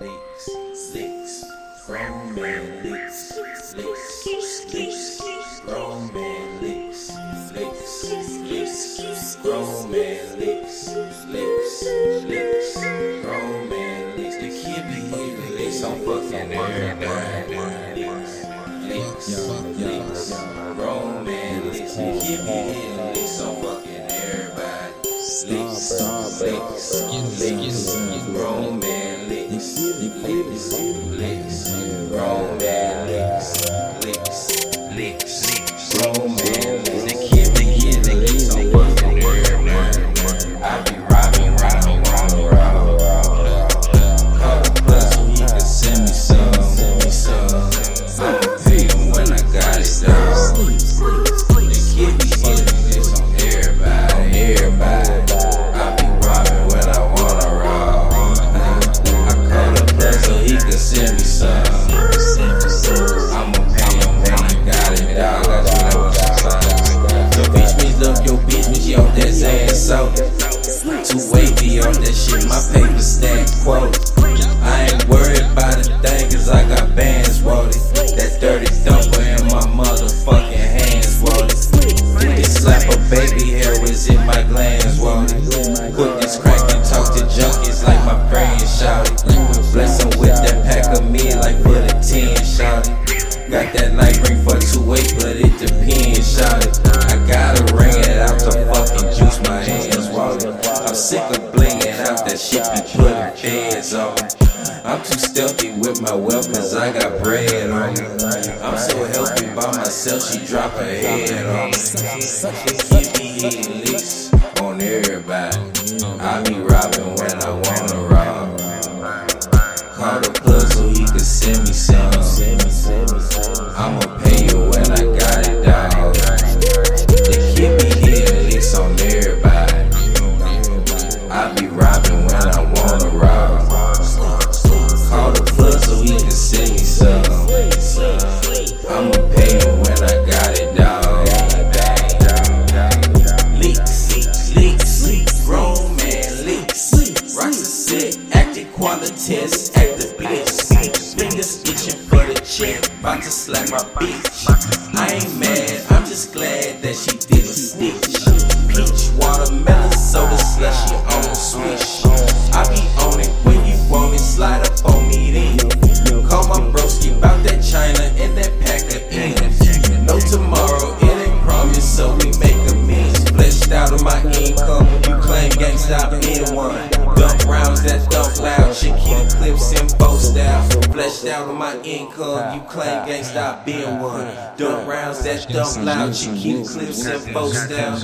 licks, licks, grown man licks, licks, licks, grown man licks, licks, licks, grown man licks, licks, licks, grown man licks. The kid be hitting licks on fucking everybody. Licks, licks, licks, grown man licks. The kid be fucking Licks, licks, licks, grown man. Licks, licks, licks, grown man stealthy with my wealth cause I got bread on me. I'm so healthy by myself, she drop her head on me. She be hitting licks on everybody. I be robbing sick, acting qualities, active bliss. Fingers itching for the check, about to slap my bitch. I ain't mad, I'm just glad that she did a stitch. Peach, watermelon, soda slushy on the swish. I be on it when you want it, slide up on me then. Call my broski about that China and that pack of M's. No tomorrow, it ain't promised, so we make amends. Fleshed out of my income, you claim gang stop in Fleshed out of my income, you claim gang stop being one. Dump rounds that dump loud, You keep clips in both style.